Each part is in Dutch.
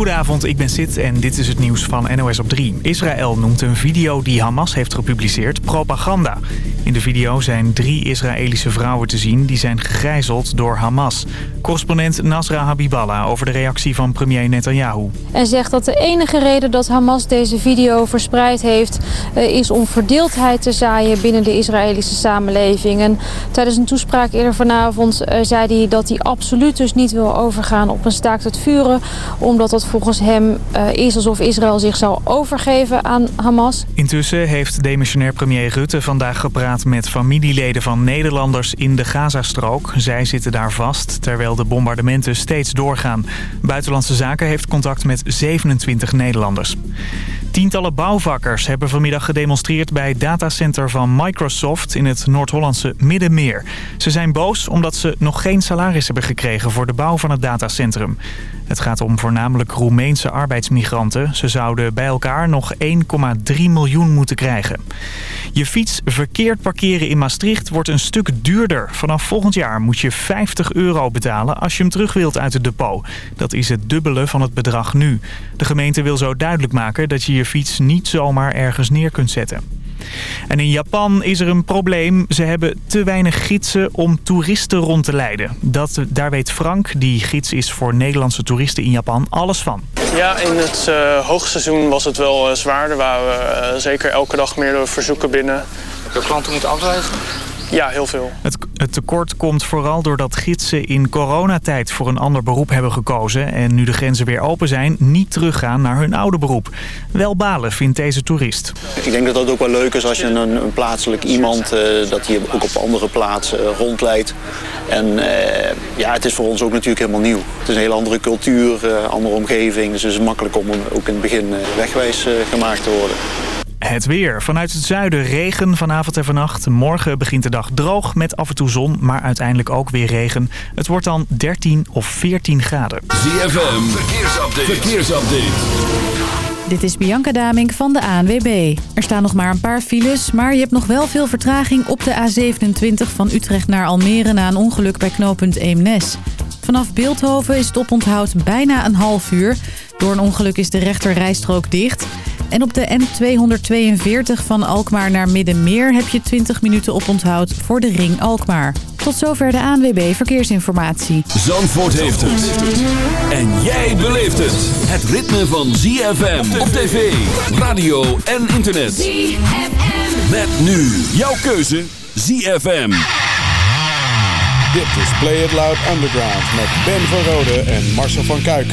Goedenavond, ik ben Sid en dit is het nieuws van NOS op 3. Israël noemt een video die Hamas heeft gepubliceerd propaganda. In de video zijn drie Israëlische vrouwen te zien die zijn gegijzeld door Hamas. Correspondent Nasra Habiballah over de reactie van premier Netanyahu. En zegt dat de enige reden dat Hamas deze video verspreid heeft... Eh, is om verdeeldheid te zaaien binnen de Israëlische samenleving. En tijdens een toespraak eerder vanavond eh, zei hij dat hij absoluut dus niet wil overgaan op een staakt het vuren... omdat dat volgens hem uh, is alsof Israël zich zou overgeven aan Hamas. Intussen heeft demissionair premier Rutte vandaag gepraat met familieleden van Nederlanders in de Gazastrook. Zij zitten daar vast, terwijl de bombardementen steeds doorgaan. Buitenlandse Zaken heeft contact met 27 Nederlanders. Tientallen bouwvakkers hebben vanmiddag gedemonstreerd bij het datacenter van Microsoft in het Noord-Hollandse Middenmeer. Ze zijn boos omdat ze nog geen salaris hebben gekregen voor de bouw van het datacentrum. Het gaat om voornamelijk Roemeense arbeidsmigranten. Ze zouden bij elkaar nog 1,3 miljoen moeten krijgen. Je fiets verkeerd parkeren in Maastricht wordt een stuk duurder. Vanaf volgend jaar moet je 50 euro betalen als je hem terug wilt uit het depot. Dat is het dubbele van het bedrag nu. De gemeente wil zo duidelijk maken dat je je fiets niet zomaar ergens neer kunt zetten. En in Japan is er een probleem. Ze hebben te weinig gidsen om toeristen rond te leiden. Dat, daar weet Frank, die gids is voor Nederlandse toeristen in Japan, alles van. Ja, in het uh, hoogseizoen was het wel uh, zwaar. Er waren uh, zeker elke dag meerdere verzoeken binnen. Je klanten moeten afreizen? Ja, heel veel. Het, het, tekort komt vooral doordat gidsen in coronatijd voor een ander beroep hebben gekozen... en nu de grenzen weer open zijn, niet teruggaan naar hun oude beroep. Wel balen, vindt deze toerist. Ik denk dat dat ook wel leuk is als je een, een plaatselijk iemand... Uh, dat hij ook op andere plaatsen uh, rondleidt. En uh, ja, het is voor ons ook natuurlijk helemaal nieuw. Het is een hele andere cultuur, andere omgeving. Dus het is makkelijk om ook in het begin wegwijs gemaakt te worden. Het weer. Vanuit het zuiden regen vanavond en vannacht. Morgen begint de dag droog met af en toe zon, maar uiteindelijk ook weer regen. Het wordt dan 13 of 14 graden. ZFM, verkeersupdate. verkeersupdate. Dit is Bianca Damink van de ANWB. Er staan nog maar een paar files, maar je hebt nog wel veel vertraging op de A27 van Utrecht naar Almere na een ongeluk bij knooppunt Eemnes. Vanaf Beeldhoven is het oponthoud bijna een half uur. Door een ongeluk is de rechter rijstrook dicht. En op de N242 van Alkmaar naar Middenmeer heb je 20 minuten oponthoud voor de ring Alkmaar. Tot zover de ANWB Verkeersinformatie. Zandvoort heeft het. En jij beleeft het. Het ritme van ZFM op tv, radio en internet. ZFM. Met nu jouw keuze ZFM. Dit is Play It Loud Underground met Ben van Rode en Marcel van Kuik.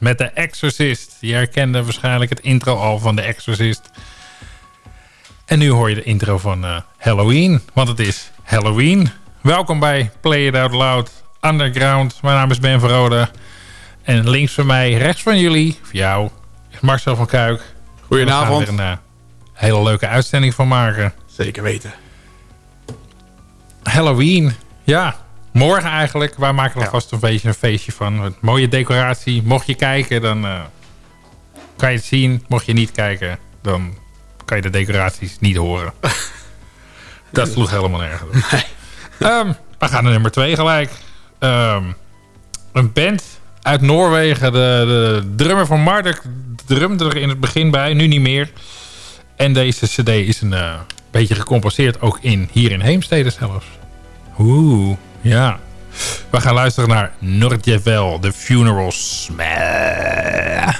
Met The Exorcist. Je herkende waarschijnlijk het intro al van The Exorcist. En nu hoor je de intro van uh, Halloween, want het is Halloween. Welkom bij Play It Out Loud Underground. Mijn naam is Ben Verrode. En links van mij, rechts van jullie, voor jou, is Marcel van Kuik. Goedenavond. We gaan er een uh, hele leuke uitzending van maken. Zeker weten. Halloween, ja, morgen eigenlijk. Wij maken er ja. vast een beetje een feestje van. Mooie decoratie. Mocht je kijken, dan uh, kan je het zien. Mocht je niet kijken, dan kan je de decoraties niet horen. Dat sloeg helemaal nergens. Nee. Um, we gaan naar nummer twee gelijk. Um, een band uit Noorwegen. De, de drummer van Marduk drumde er in het begin bij. Nu niet meer. En deze cd is een uh, beetje gecompenseerd. Ook in, hier in Heemstede zelfs. Oeh, ja. We gaan luisteren naar Nordjevel, The Funeral Smell.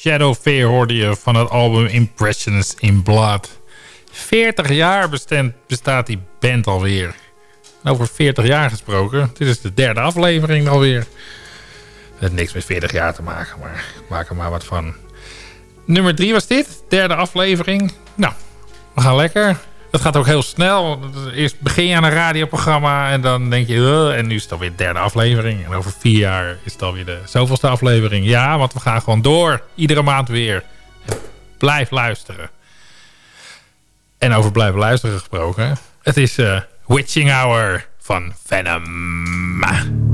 Shadow Fear hoorde je van het album Impressions in Blood. 40 jaar bestaat die band alweer. Over 40 jaar gesproken. Dit is de derde aflevering alweer. Het niks met 40 jaar te maken, maar maak er maar wat van. Nummer 3 was dit, derde aflevering. Nou, we gaan lekker. Het gaat ook heel snel. Eerst begin je aan een radioprogramma en dan denk je... en nu is het alweer de derde aflevering. En over vier jaar is het alweer de zoveelste aflevering. Ja, want we gaan gewoon door. Iedere maand weer. blijf luisteren. En over blijven luisteren gesproken. Het is uh, Witching Hour van Venom.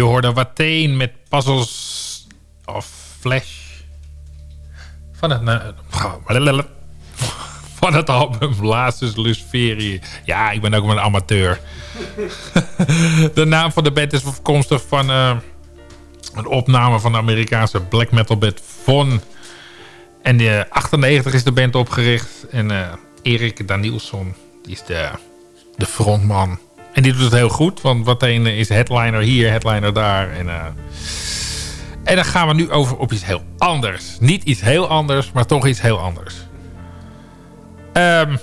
Je hoorde Wateen met Puzzles of Flash. Van het, uh, van het album Blazus Luciferie. Ja, ik ben ook een amateur. de naam van de band is afkomstig van uh, een opname van de Amerikaanse black metal band Von. En in 98 is de band opgericht. En uh, Erik Danielsson, die is de, de frontman. En die doet het heel goed, want Wateen is headliner hier, headliner daar. En, uh, en dan gaan we nu over op iets heel anders. Niet iets heel anders, maar toch iets heel anders. Um,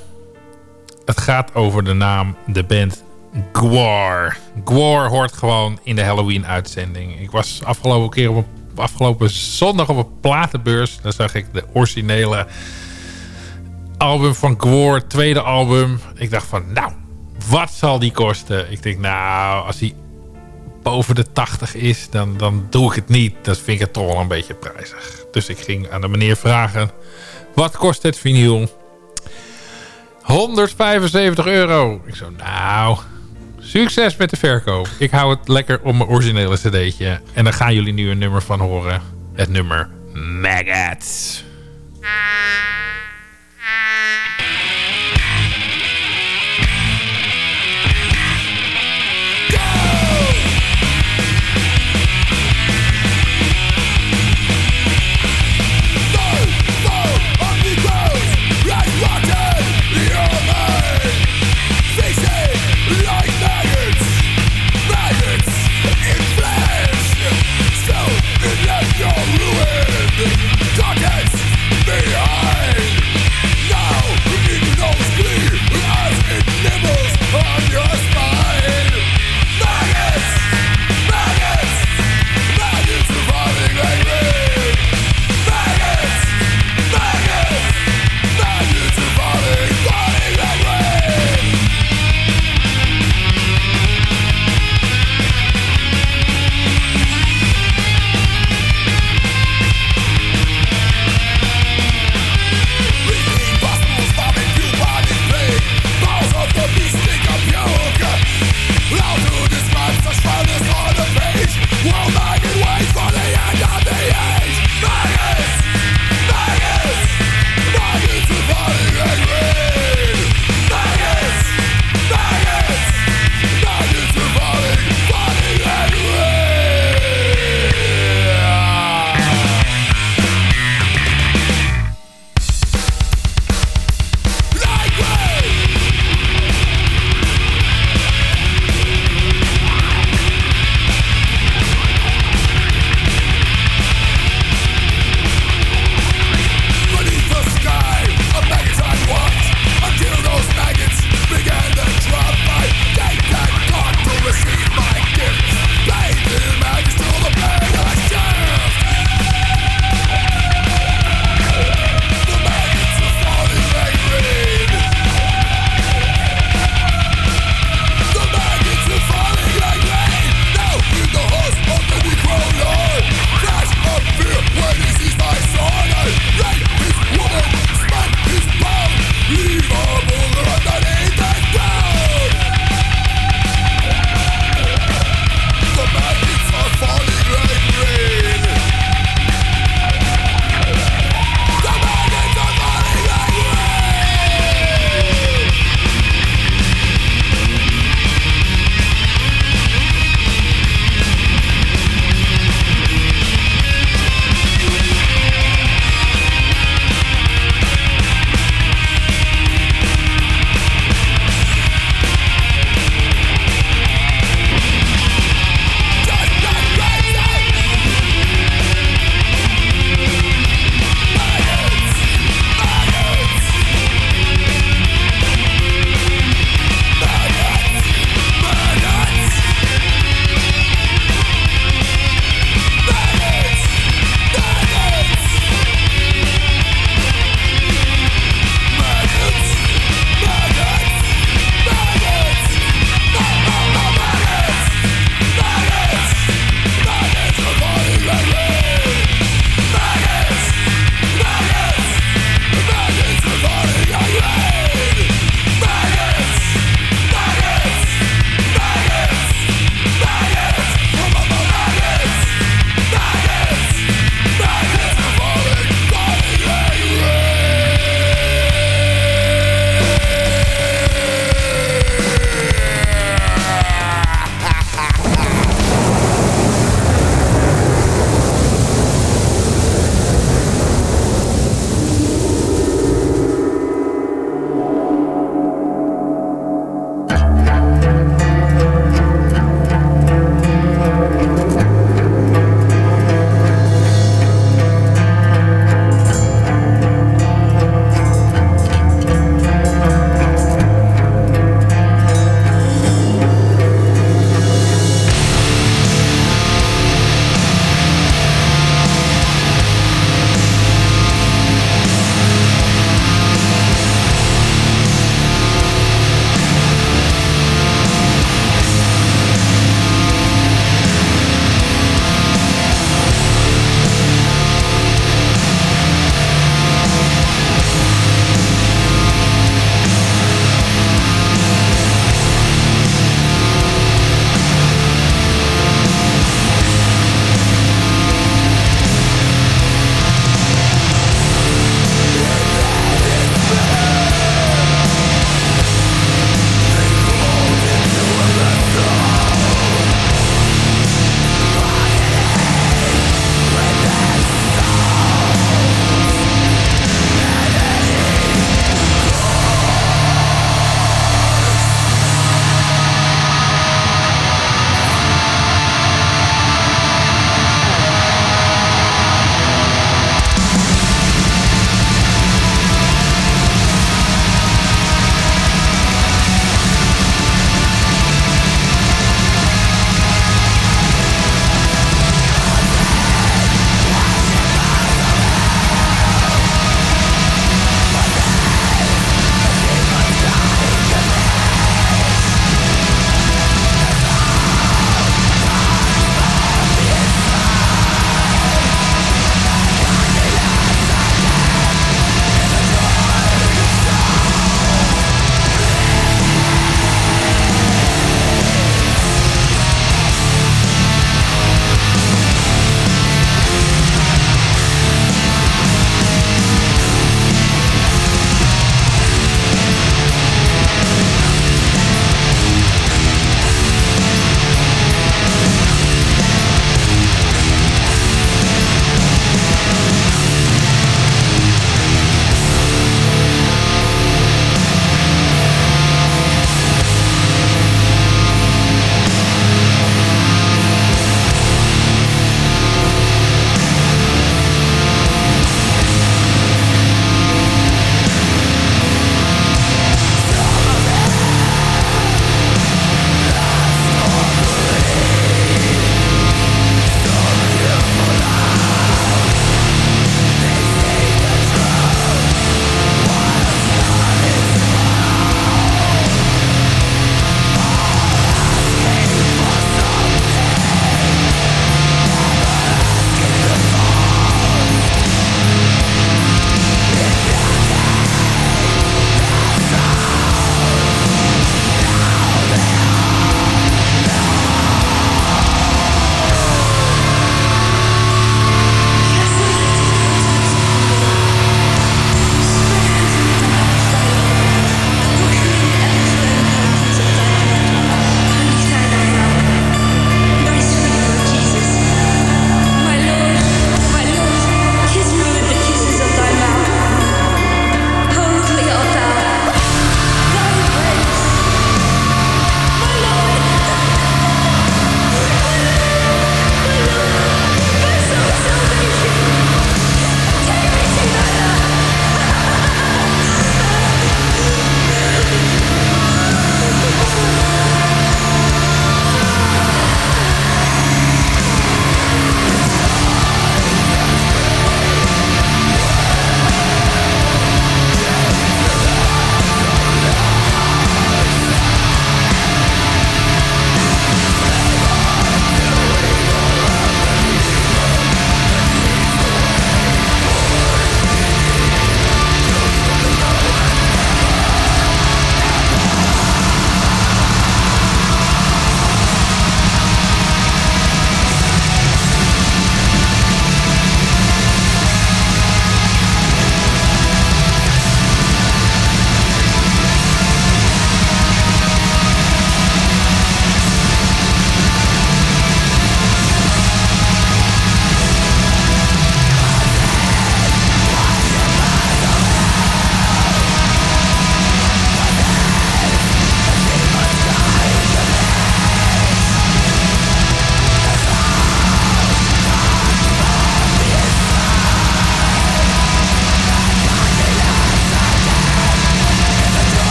het gaat over de naam, de band Gwar. Gwar hoort gewoon in de Halloween-uitzending. Ik was afgelopen keer op een, afgelopen zondag op een platenbeurs. Daar zag ik de originele album van Gwar, tweede album. Ik dacht van, nou, wat zal die kosten? Ik denk, nou, als die boven de 80 is, dan, dan doe ik het niet. Dat vind ik het toch wel een beetje prijzig. Dus ik ging aan de meneer vragen, wat kost het vinyl? 175 euro. Ik zo, nou, succes met de verkoop. Ik hou het lekker op mijn originele cd'tje. En dan gaan jullie nu een nummer van horen. Het nummer Maggots.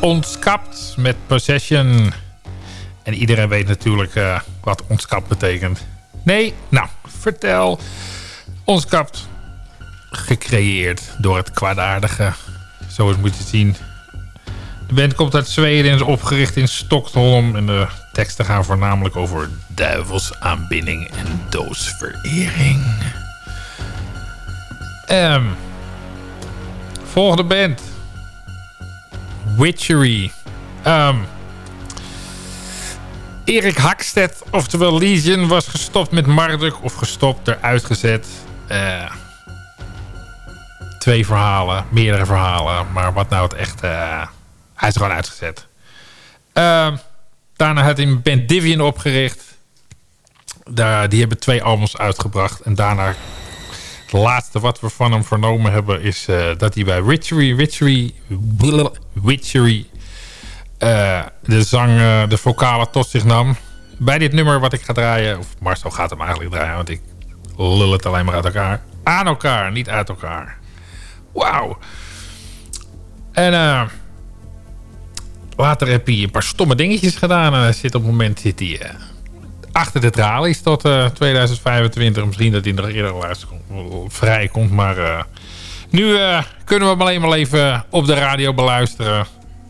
Ontskapt met Possession. En iedereen weet natuurlijk uh, wat ontskapt betekent. Nee? Nou, vertel. Ontskapt. Gecreëerd door het kwaadaardige. Zo het moet je zien. De band komt uit Zweden en is opgericht in Stockholm. En de teksten gaan voornamelijk over duivelsaanbidding en doosverering. Um, volgende band. Witchery. Um, Erik Hakstedt, oftewel Legion, was gestopt met Marduk. Of gestopt, eruit gezet. Uh, twee verhalen, meerdere verhalen. Maar wat nou het echt... Uh, hij is gewoon uitgezet. Uh, daarna had hij een band Divian opgericht. Daar, die hebben twee albums uitgebracht. En daarna... Het laatste wat we van hem vernomen hebben... is uh, dat hij bij Witchery... Witchery... Witchery... Uh, de zang, uh, de vocale tot zich nam. Bij dit nummer wat ik ga draaien... Of Marcel gaat hem eigenlijk draaien... Want ik lul het alleen maar uit elkaar. Aan elkaar, niet uit elkaar. Wauw. En... Later heb hij een paar stomme dingetjes gedaan. En zit op het moment zit hij, achter de tralies tot uh, 2025. Misschien dat hij nog eerder vrij komt. Maar uh, nu eh, kunnen we hem alleen maar even op de radio beluisteren.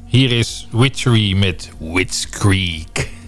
Hier is Witchery met Wits Creek.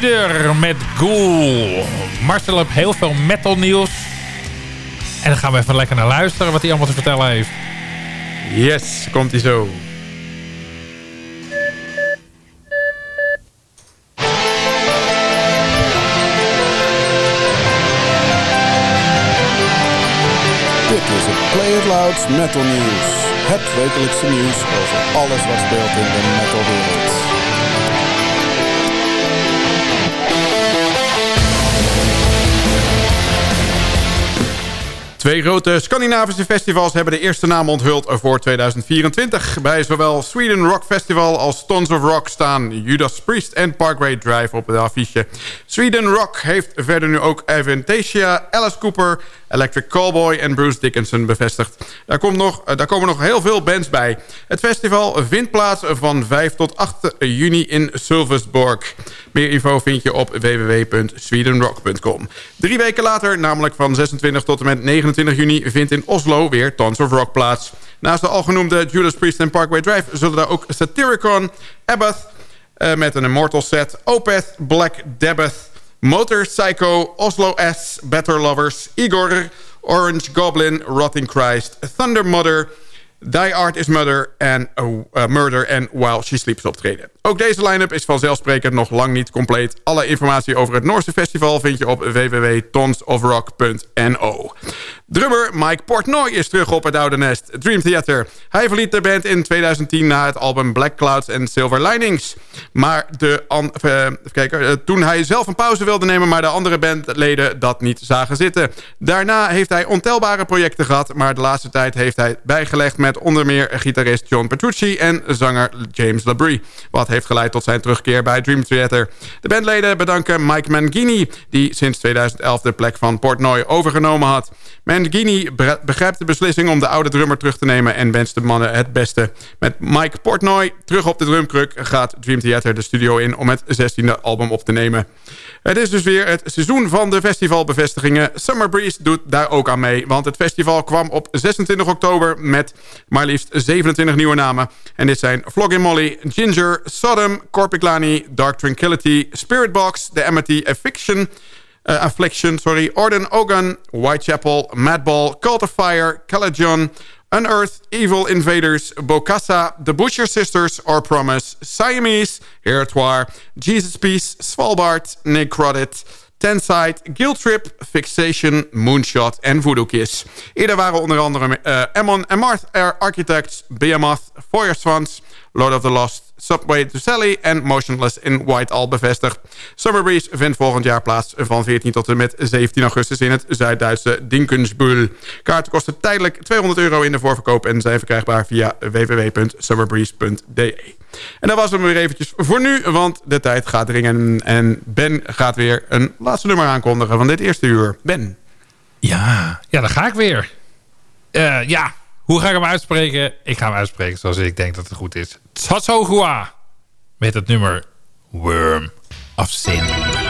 Shooter met Ghoul. Marcel heeft heel veel metal nieuws. En dan gaan we even lekker naar luisteren wat hij allemaal te vertellen heeft. Yes, komt hij zo. Dit is het Play It Loud Metal News. Het wekelijkse nieuws over alles wat speelt in de metalwereld. Twee grote Scandinavische festivals hebben de eerste naam onthuld voor 2024. Bij zowel Sweden Rock Festival als Tons of Rock staan Judas Priest en Parkway Drive op de affiche. Sweden Rock heeft verder nu ook Avantasia, Alice Cooper, Electric Callboy en Bruce Dickinson bevestigd. Daar, komt nog, daar komen nog heel veel bands bij. Het festival vindt plaats van 5 tot 8 juni in Sylvesborg. Meer info vind je op www.swedenrock.com. Drie weken later, namelijk van 26 tot en met 29 juni... vindt in Oslo weer Tons of Rock plaats. Naast de algenoemde Judas Priest en Parkway Drive... zullen daar ook Satyricon, Abath... Uh, met een Immortal set, Opeth, Black Debbath... Motor Psycho, Oslo S, Better Lovers... Igor, Orange Goblin, Rotting Christ... Thunder Mother... Die Art is Mother en uh, Murder en While She Sleeps optreden. Ook deze line-up is vanzelfsprekend nog lang niet compleet. Alle informatie over het Noorse festival vind je op www.tonsofrock.no. Drummer Mike Portnoy is terug op het oude nest, Dream Theater. Hij verliet de band in 2010 na het album Black Clouds and Silver Linings. Maar de uh, toen hij zelf een pauze wilde nemen... maar de andere bandleden dat niet zagen zitten. Daarna heeft hij ontelbare projecten gehad... maar de laatste tijd heeft hij bijgelegd met onder meer gitarist John Petrucci... en zanger James LaBrie. Wat heeft geleid tot zijn terugkeer bij Dream Theater. De bandleden bedanken Mike Mangini... die sinds 2011 de plek van Portnoy overgenomen had. Mangini begrijpt de beslissing om de oude drummer terug te nemen... en wenst de mannen het beste. Met Mike Portnoy terug op de drumkruk gaat Dream Theater de studio in... om het 16e album op te nemen. Het is dus weer het seizoen van de festivalbevestigingen. Summer Breeze doet daar ook aan mee. Want het festival kwam op 26 oktober met maar liefst 27 nieuwe namen. En dit zijn Flogging Molly, Ginger, Sodom, Corpiclani, Dark Tranquility, Spiritbox, The Amity Affliction... Uh, Affliction, sorry, Orden Ogun, Whitechapel, Madball, Cult of Fire, Calajon, Unearth, Evil Invaders, Bokassa, The Butcher Sisters, Or Promise, Siamese, Heretoire, Jesus Peace, Svalbard, Necrotic, Tenside, Guilt Trip, Fixation, Moonshot en Voodoo Kiss. Eerder waren onder andere uh, Ammon en Marth Architects, Behemoth, Feuerswans, Lord of the Lost, Subway to Sally en Motionless in White al bevestigd. Summer Breeze vindt volgend jaar plaats van 14 tot en met 17 augustus in het Zuid-Duitse Dinkensbühl. Kaarten kosten tijdelijk 200 euro in de voorverkoop en zijn verkrijgbaar via www.summerbreeze.de. En dat was hem weer eventjes voor nu, want de tijd gaat dringen. En Ben gaat weer een laatste nummer aankondigen van dit eerste uur. Ben. Ja, ja dan ga ik weer. Uh, ja, hoe ga ik hem uitspreken? Ik ga hem uitspreken zoals ik denk dat het goed is. Tsatsogua. Met het nummer Worm of Sin.